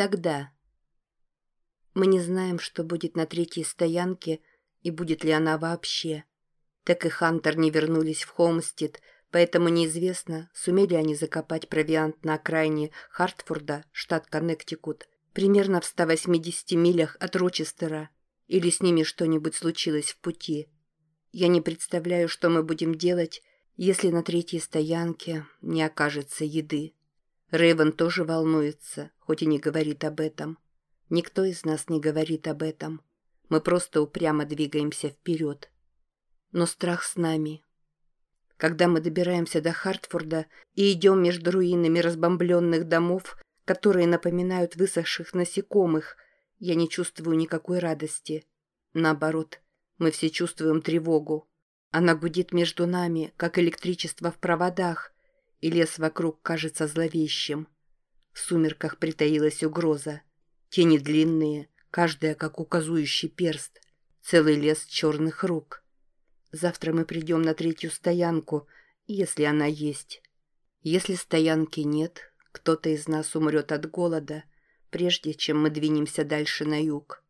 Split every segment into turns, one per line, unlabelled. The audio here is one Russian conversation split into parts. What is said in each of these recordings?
Тогда. Мы не знаем, что будет на третьей стоянке и будет ли она вообще. Так и Хантер не вернулись в Холмстед, поэтому неизвестно, сумели они закопать провиант на окраине Хартфорда, штат Коннектикут, примерно в 180 милях от Рочестера, или с ними что-нибудь случилось в пути. Я не представляю, что мы будем делать, если на третьей стоянке не окажется еды. Рэйвен тоже волнуется, хоть и не говорит об этом. Никто из нас не говорит об этом. Мы просто упрямо двигаемся вперед. Но страх с нами. Когда мы добираемся до Хартфорда и идем между руинами разбомбленных домов, которые напоминают высохших насекомых, я не чувствую никакой радости. Наоборот, мы все чувствуем тревогу. Она гудит между нами, как электричество в проводах, и лес вокруг кажется зловещим. В сумерках притаилась угроза. Тени длинные, каждая как указующий перст. Целый лес черных рук. Завтра мы придем на третью стоянку, если она есть. Если стоянки нет, кто-то из нас умрет от голода, прежде чем мы двинемся дальше на юг.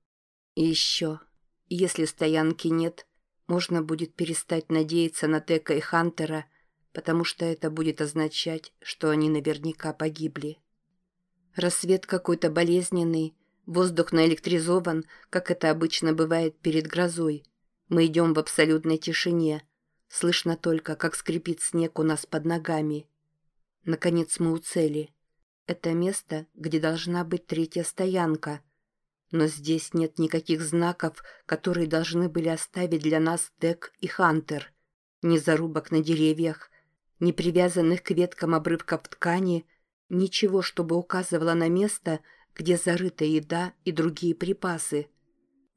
И еще, если стоянки нет, можно будет перестать надеяться на Тека и Хантера, потому что это будет означать, что они наверняка погибли. Рассвет какой-то болезненный, воздух наэлектризован, как это обычно бывает перед грозой. Мы идем в абсолютной тишине. Слышно только, как скрипит снег у нас под ногами. Наконец мы у цели. Это место, где должна быть третья стоянка — но здесь нет никаких знаков, которые должны были оставить для нас Дек и Хантер. Ни зарубок на деревьях, ни привязанных к веткам обрывков ткани, ничего, чтобы указывало на место, где зарыта еда и другие припасы.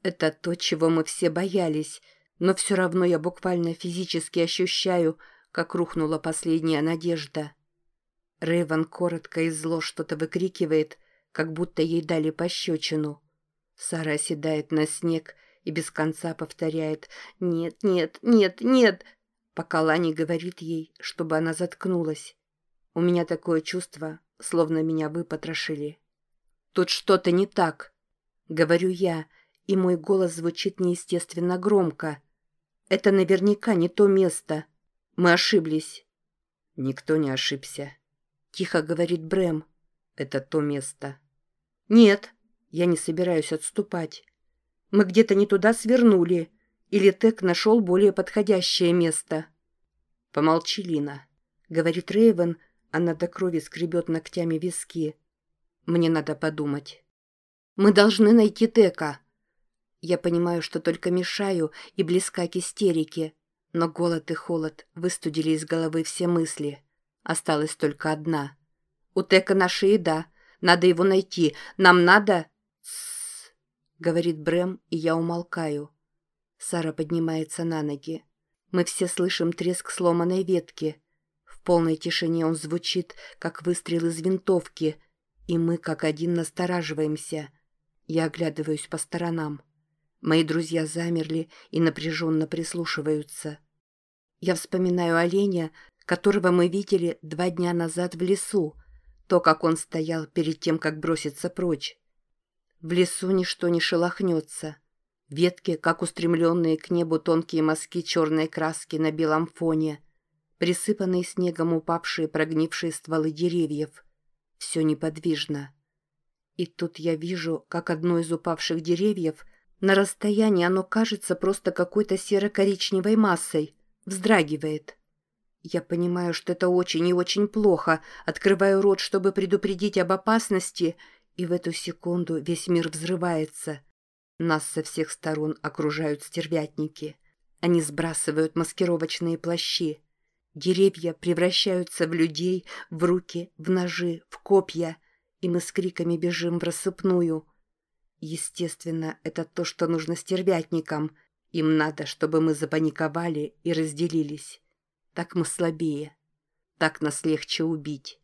Это то, чего мы все боялись, но все равно я буквально физически ощущаю, как рухнула последняя надежда. Рэйвен коротко и зло что-то выкрикивает, как будто ей дали пощечину. Сара оседает на снег и без конца повторяет «Нет, нет, нет, нет», пока Лани говорит ей, чтобы она заткнулась. У меня такое чувство, словно меня выпотрошили. «Тут что-то не так», — говорю я, и мой голос звучит неестественно громко. «Это наверняка не то место. Мы ошиблись». «Никто не ошибся», — тихо говорит Брэм. «Это то место». «Нет», я не собираюсь отступать. Мы где-то не туда свернули, или Тек нашел более подходящее место. «Помолчи, Лина», — говорит Рейвен, она до крови скребет ногтями виски. «Мне надо подумать». «Мы должны найти Тека». Я понимаю, что только мешаю и близка к истерике, но голод и холод выстудили из головы все мысли. Осталась только одна. «У Тека наша еда. Надо его найти. Нам надо...» говорит Брэм, и я умолкаю. Сара поднимается на ноги. Мы все слышим треск сломанной ветки. В полной тишине он звучит, как выстрел из винтовки, и мы как один настораживаемся. Я оглядываюсь по сторонам. Мои друзья замерли и напряженно прислушиваются. Я вспоминаю оленя, которого мы видели два дня назад в лесу, то, как он стоял перед тем, как броситься прочь. В лесу ничто не шелохнется. Ветки, как устремленные к небу тонкие мазки черной краски на белом фоне, присыпанные снегом упавшие прогнившие стволы деревьев. Все неподвижно. И тут я вижу, как одно из упавших деревьев, на расстоянии оно кажется просто какой-то серо-коричневой массой, вздрагивает. Я понимаю, что это очень и очень плохо, открываю рот, чтобы предупредить об опасности, и в эту секунду весь мир взрывается. Нас со всех сторон окружают стервятники. Они сбрасывают маскировочные плащи. Деревья превращаются в людей, в руки, в ножи, в копья, и мы с криками бежим в рассыпную. Естественно, это то, что нужно стервятникам. Им надо, чтобы мы запаниковали и разделились. Так мы слабее. Так нас легче убить.